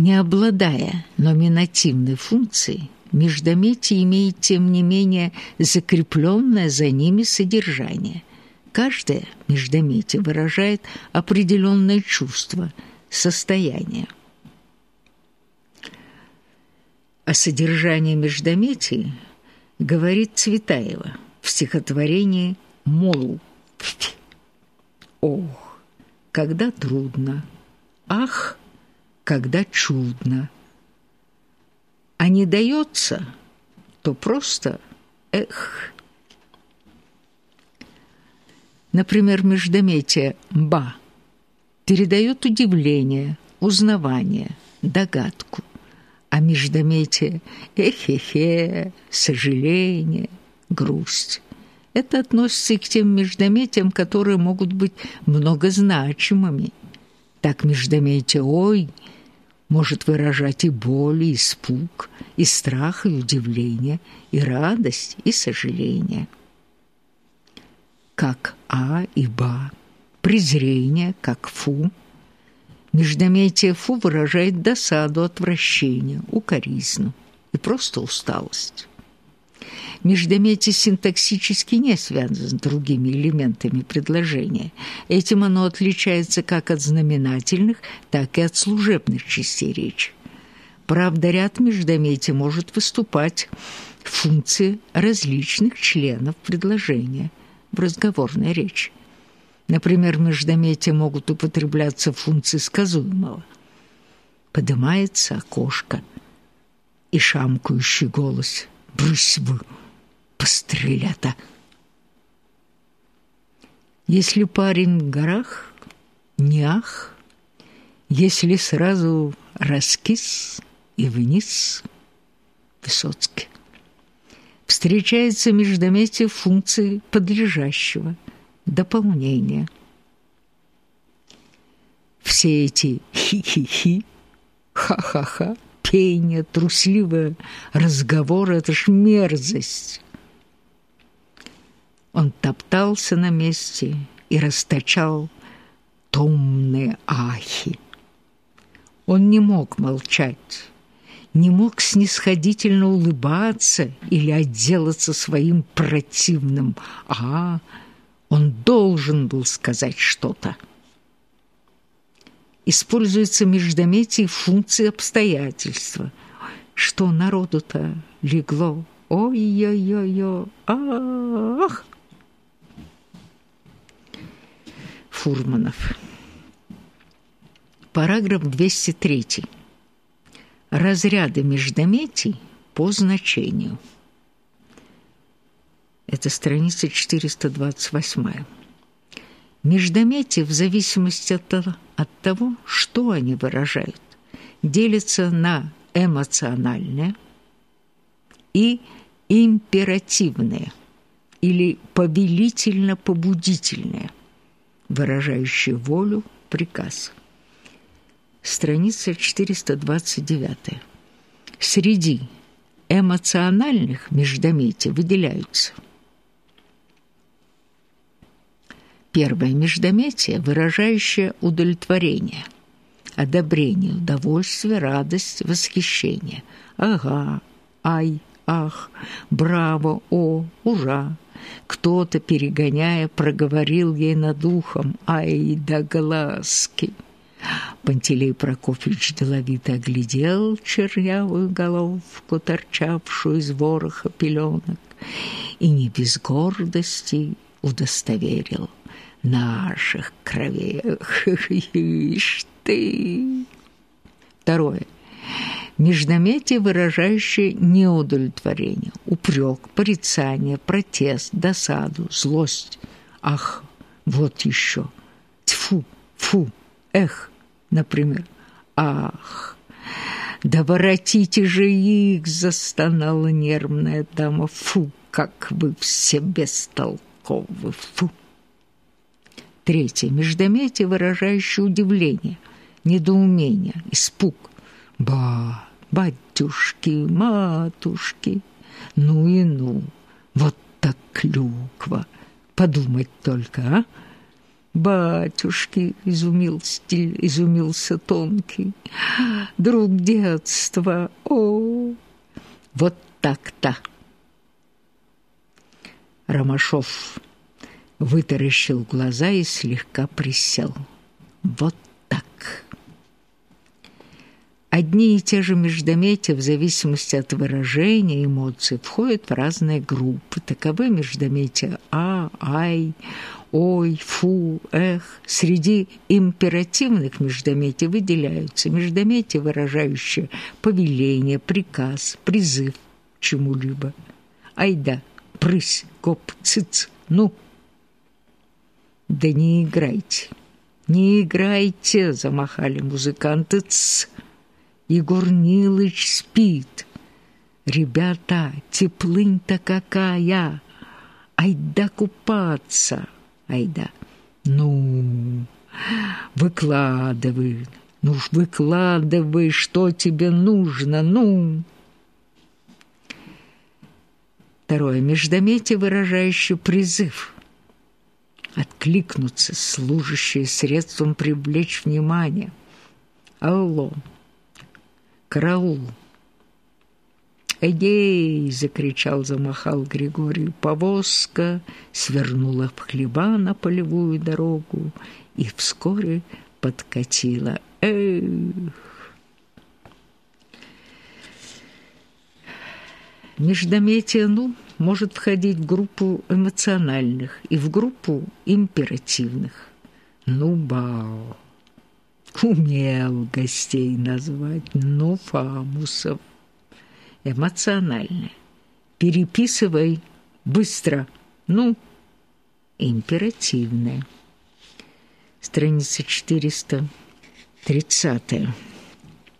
Не обладая номинативной функцией, междометие имеет, тем не менее, закрепленное за ними содержание. Каждое междометие выражает определенное чувство, состояние. О содержании междометий говорит Цветаева в стихотворении «Молу». Ох, когда трудно, ах, когда чудно. А не дается, то просто эх. Например, междометие «ба» передает удивление, узнавание, догадку, а междометие «эхе-хе», «сожаление», «грусть» Это относится к тем междометиям, которые могут быть многозначимыми. Так междометие «ой» может выражать и боль, и испуг, и страх, и удивление, и радость, и сожаление. Как «а» и «ба», презрение, как «фу». Междометие «фу» выражает досаду, отвращение, укоризну и просто усталость. Междометие синтаксически не связано с другими элементами предложения. Этим оно отличается как от знаменательных, так и от служебных частей речи. Правда, ряд междометий может выступать в функции различных членов предложения в разговорной речи. Например, междометия могут употребляться в функции сказуемого. Поднимается окошко и шамкающий голос «Брысь вы!» Пострелята. Если парень в горах, не ах, если сразу раскис и вниз, Высоцкий. Встречается междометие функции подлежащего, дополнения. Все эти хи-хи-хи, ха-ха-ха, пение, трусливые разговоры — это ж мерзость. Он топтался на месте и расточал томные ахи. Он не мог молчать, не мог снисходительно улыбаться или отделаться своим противным «а». Он должен был сказать что-то. Используется междометие функции обстоятельства. Что народу-то легло? Ой-ой-ой-ой, ах! Фурманов. Параграф 203. Разряды междометий по значению. Это страница 428. Междометия в зависимости от того, от того, что они выражают, делятся на эмоциональные и императивные или повелительно-побудительные – выражающий волю, приказ. Страница 429. Среди эмоциональных междометий выделяются Первое междометие, выражающее удовлетворение, одобрение, удовольствие, радость, восхищение. Ага, ай, ах, браво, о, ура, кто-то, перегоняя, проговорил ей над ухом «Ай да глазки!» Пантелей Прокофьевич деловито оглядел чернявую головку, торчавшую из вороха пеленок, и не без гордости удостоверил наших кровех. Ишь ты! Второе междометие, выражающее неудовлетворение, упрек, порицание, протест, досаду, злость. Ах, вот еще. Тьфу, фу, эх, например. Ах, да воротите же их, застонала нервная дама. Фу, как вы все бестолковы, фу. Третье. Междометие, выражающее удивление, недоумение, испуг. Ба! Батюшки, матушки. Ну и ну, вот так клюква. Подумать только, а? Батюшки, изумился, изумился тонкий, друг детства, о, вот так-то. Ромашов вытаращил глаза и слегка присел. Вот так. Одни и те же междометия в зависимости от выражения эмоций входят в разные группы. Таковы междометия «а», «ай», «ой», «фу», «эх». Среди императивных междометий выделяются междометия, выражающие повеление, приказ, призыв к чему-либо. «Айда», «прысь», «гоп», «цыц», «ну». «Да не играйте, не играйте», — замахали музыканты, «ц». Егор Нилыч спит. Ребята, теплынь-то какая! Айда купаться! Айда! Ну, выкладывай, ну ж выкладывай, что тебе нужно, ну! Второе. Междометие, выражающее призыв. Откликнуться, служащее средством привлечь внимание. Алло. Караул! «Эгей!» — закричал, замахал Григорий. Повозка свернула в хлеба на полевую дорогу и вскоре подкатила. Эх! Междометие «ну» может входить в группу эмоциональных и в группу императивных. «Ну-бау!» Умел гостей назвать, но Фамусов. Эмоционально. Переписывай быстро. Ну, императивное. Страница 430.